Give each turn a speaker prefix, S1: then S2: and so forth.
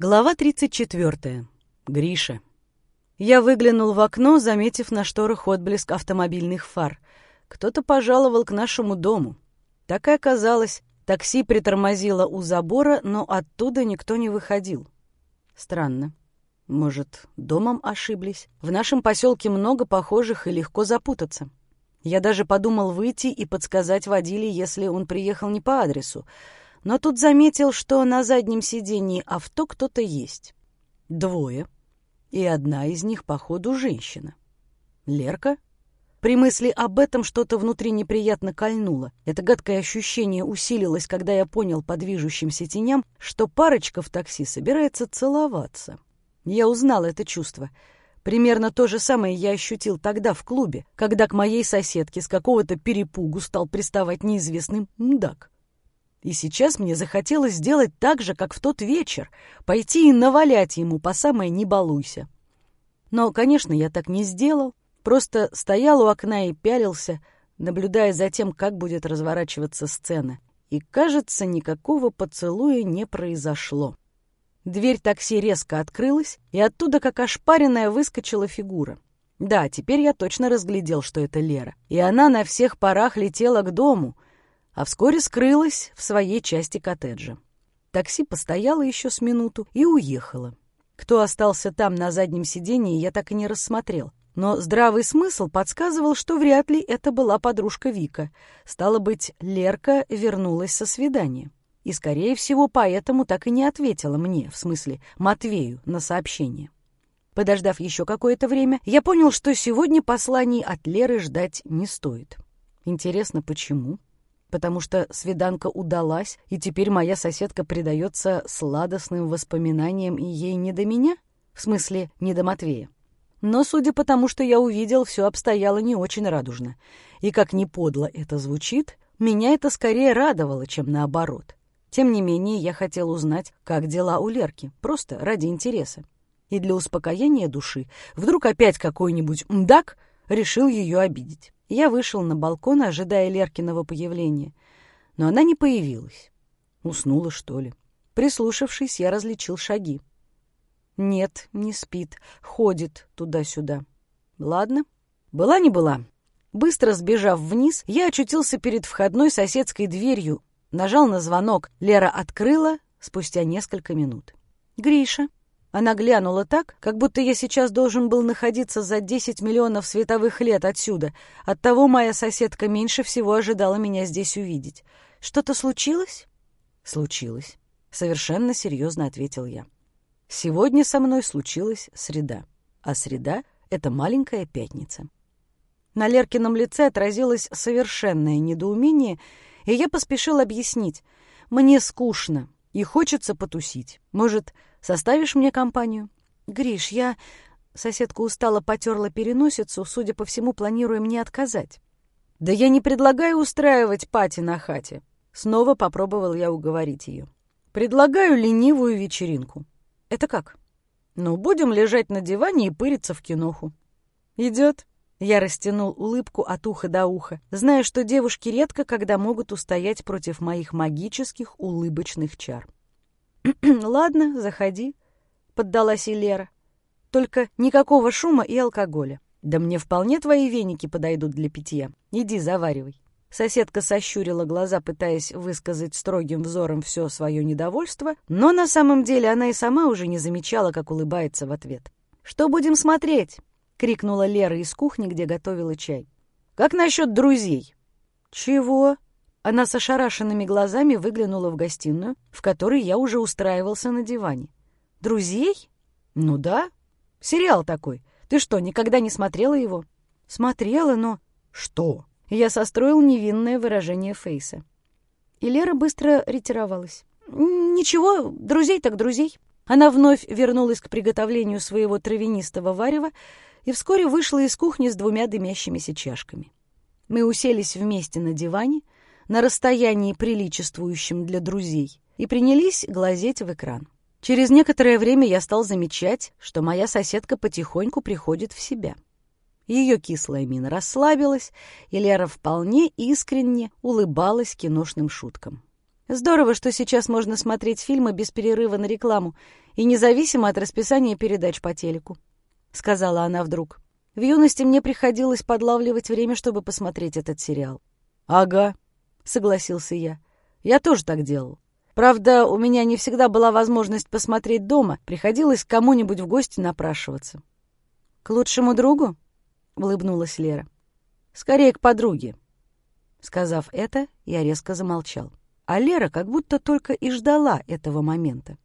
S1: Глава 34. Гриша. Я выглянул в окно, заметив на шторах отблеск автомобильных фар. Кто-то пожаловал к нашему дому. Так и оказалось. Такси притормозило у забора, но оттуда никто не выходил. Странно. Может, домом ошиблись? В нашем поселке много похожих и легко запутаться. Я даже подумал выйти и подсказать водиле, если он приехал не по адресу но тут заметил, что на заднем сидении авто кто-то есть. Двое. И одна из них, походу, женщина. Лерка? При мысли об этом что-то внутри неприятно кольнуло. Это гадкое ощущение усилилось, когда я понял по движущимся теням, что парочка в такси собирается целоваться. Я узнал это чувство. Примерно то же самое я ощутил тогда в клубе, когда к моей соседке с какого-то перепугу стал приставать неизвестный мдак. И сейчас мне захотелось сделать так же, как в тот вечер, пойти и навалять ему по самое «не балуйся». Но, конечно, я так не сделал, просто стоял у окна и пялился, наблюдая за тем, как будет разворачиваться сцена. И, кажется, никакого поцелуя не произошло. Дверь такси резко открылась, и оттуда, как ошпаренная, выскочила фигура. Да, теперь я точно разглядел, что это Лера. И она на всех парах летела к дому, а вскоре скрылась в своей части коттеджа. Такси постояло еще с минуту и уехало. Кто остался там на заднем сидении, я так и не рассмотрел. Но здравый смысл подсказывал, что вряд ли это была подружка Вика. Стало быть, Лерка вернулась со свидания. И, скорее всего, поэтому так и не ответила мне, в смысле Матвею, на сообщение. Подождав еще какое-то время, я понял, что сегодня посланий от Леры ждать не стоит. Интересно, почему? Потому что свиданка удалась, и теперь моя соседка предается сладостным воспоминаниям, и ей не до меня? В смысле, не до Матвея. Но, судя по тому, что я увидел, все обстояло не очень радужно. И как ни подло это звучит, меня это скорее радовало, чем наоборот. Тем не менее, я хотел узнать, как дела у Лерки, просто ради интереса. И для успокоения души вдруг опять какой-нибудь мдак решил ее обидеть. Я вышел на балкон, ожидая Леркиного появления. Но она не появилась. Уснула, что ли? Прислушавшись, я различил шаги. Нет, не спит, ходит туда-сюда. Ладно, была не была. Быстро сбежав вниз, я очутился перед входной соседской дверью, нажал на звонок. Лера открыла спустя несколько минут. «Гриша», она глянула так, как будто я сейчас должен был находиться за 10 миллионов световых лет отсюда. Оттого моя соседка меньше всего ожидала меня здесь увидеть. Что-то случилось? Случилось. Совершенно серьезно ответил я. Сегодня со мной случилась среда. А среда — это маленькая пятница. На Леркином лице отразилось совершенное недоумение, и я поспешил объяснить. Мне скучно и хочется потусить. Может, Составишь мне компанию? Гриш, я... Соседка устало потерла переносицу, судя по всему, планируя мне отказать. Да я не предлагаю устраивать пати на хате. Снова попробовал я уговорить ее. Предлагаю ленивую вечеринку. Это как? Ну, будем лежать на диване и пыриться в киноху. Идет? Я растянул улыбку от уха до уха, зная, что девушки редко когда могут устоять против моих магических улыбочных чар. «Ладно, заходи», — поддалась и Лера. «Только никакого шума и алкоголя. Да мне вполне твои веники подойдут для питья. Иди, заваривай». Соседка сощурила глаза, пытаясь высказать строгим взором все свое недовольство, но на самом деле она и сама уже не замечала, как улыбается в ответ. «Что будем смотреть?» — крикнула Лера из кухни, где готовила чай. «Как насчет друзей?» «Чего?» Она с ошарашенными глазами выглянула в гостиную, в которой я уже устраивался на диване. «Друзей?» «Ну да. Сериал такой. Ты что, никогда не смотрела его?» «Смотрела, но...» «Что?» Я состроил невинное выражение Фейса. И Лера быстро ретировалась. «Ничего, друзей так друзей». Она вновь вернулась к приготовлению своего травянистого варева и вскоре вышла из кухни с двумя дымящимися чашками. Мы уселись вместе на диване — на расстоянии, приличествующем для друзей, и принялись глазеть в экран. Через некоторое время я стал замечать, что моя соседка потихоньку приходит в себя. Ее кислая мина расслабилась, и Лера вполне искренне улыбалась киношным шуткам. Здорово, что сейчас можно смотреть фильмы без перерыва на рекламу, и независимо от расписания передач по телеку», — сказала она вдруг. «В юности мне приходилось подлавливать время, чтобы посмотреть этот сериал». «Ага», — согласился я. «Я тоже так делал. Правда, у меня не всегда была возможность посмотреть дома, приходилось кому-нибудь в гости напрашиваться». «К лучшему другу?» — улыбнулась Лера. «Скорее к подруге». Сказав это, я резко замолчал. А Лера как будто только и ждала этого момента.